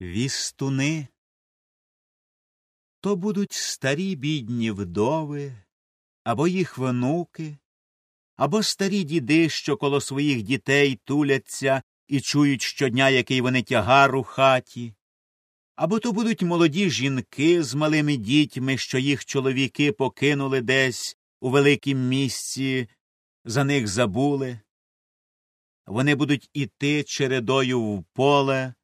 Вістуни то будуть старі бідні вдови, або їх внуки, або старі діди, що коло своїх дітей туляться і чують щодня, який вони тягар у хаті, або то будуть молоді жінки з малими дітьми, що їх чоловіки покинули десь у великім місці, за них забули. Вони будуть іти чередою в поле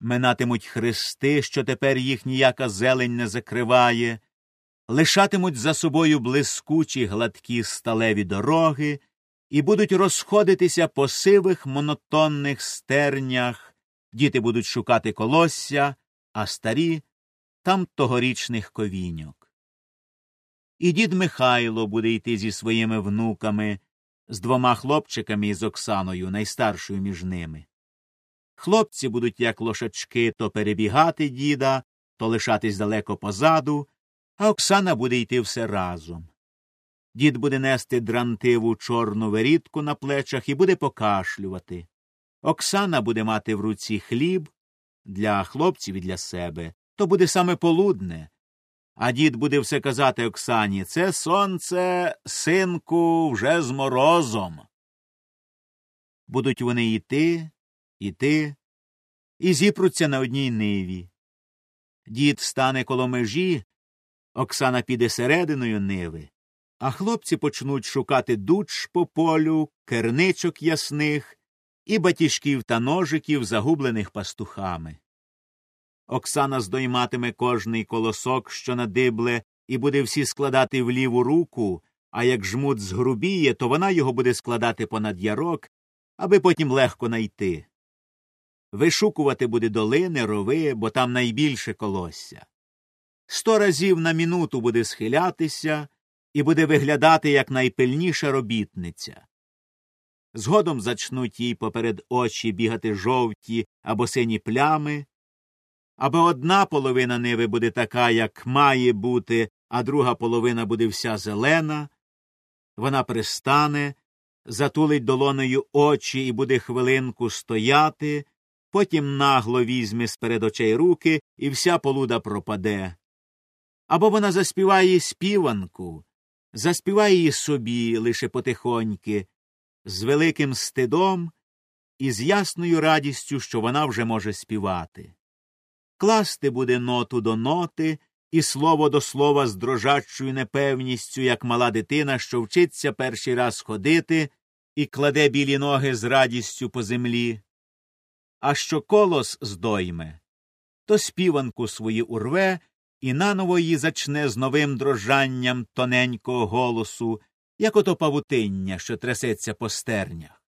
минатимуть хрести, що тепер їх ніяка зелень не закриває, лишатимуть за собою блискучі гладкі сталеві дороги і будуть розходитися по сивих монотонних стернях, діти будуть шукати колосся, а старі там тогорічних ковіньок. І дід Михайло буде йти зі своїми внуками, з двома хлопчиками і з Оксаною, найстаршою між ними. Хлопці будуть, як лошачки, то перебігати діда, то лишатись далеко позаду, а Оксана буде йти все разом. Дід буде нести дрантиву чорну верідку на плечах і буде покашлювати. Оксана буде мати в руці хліб для хлопців і для себе. То буде саме полудне. А дід буде все казати Оксані це сонце, синку, вже з морозом. Будуть вони йти, іти, і зіпруться на одній ниві. Дід стане коло межі, Оксана піде серединою ниви, а хлопці почнуть шукати дуч по полю, керничок ясних і батіжків та ножиків, загублених пастухами. Оксана здойматиме кожний колосок, що надибле, і буде всі складати в ліву руку, а як жмут згрубіє, то вона його буде складати понад ярок, аби потім легко найти вишукувати буде долини, рови, бо там найбільше колосся. Сто разів на минуту буде схилятися і буде виглядати як найпильніша робітниця. Згодом зачнуть їй поперед очі бігати жовті або сині плями, або одна половина ниви буде така, як має бути, а друга половина буде вся зелена, вона пристане, затулить долоною очі і буде хвилинку стояти, потім нагло візьме з перед очей руки, і вся полуда пропаде. Або вона заспіває співанку, заспіває її собі лише потихоньки, з великим стидом і з ясною радістю, що вона вже може співати. Класти буде ноту до ноти і слово до слова з дрожачою непевністю, як мала дитина, що вчиться перший раз ходити і кладе білі ноги з радістю по землі а що колос здойме, то співанку свої урве і наново її зачне з новим дрожанням тоненького голосу, як ото павутиння, що трясеться по стернях.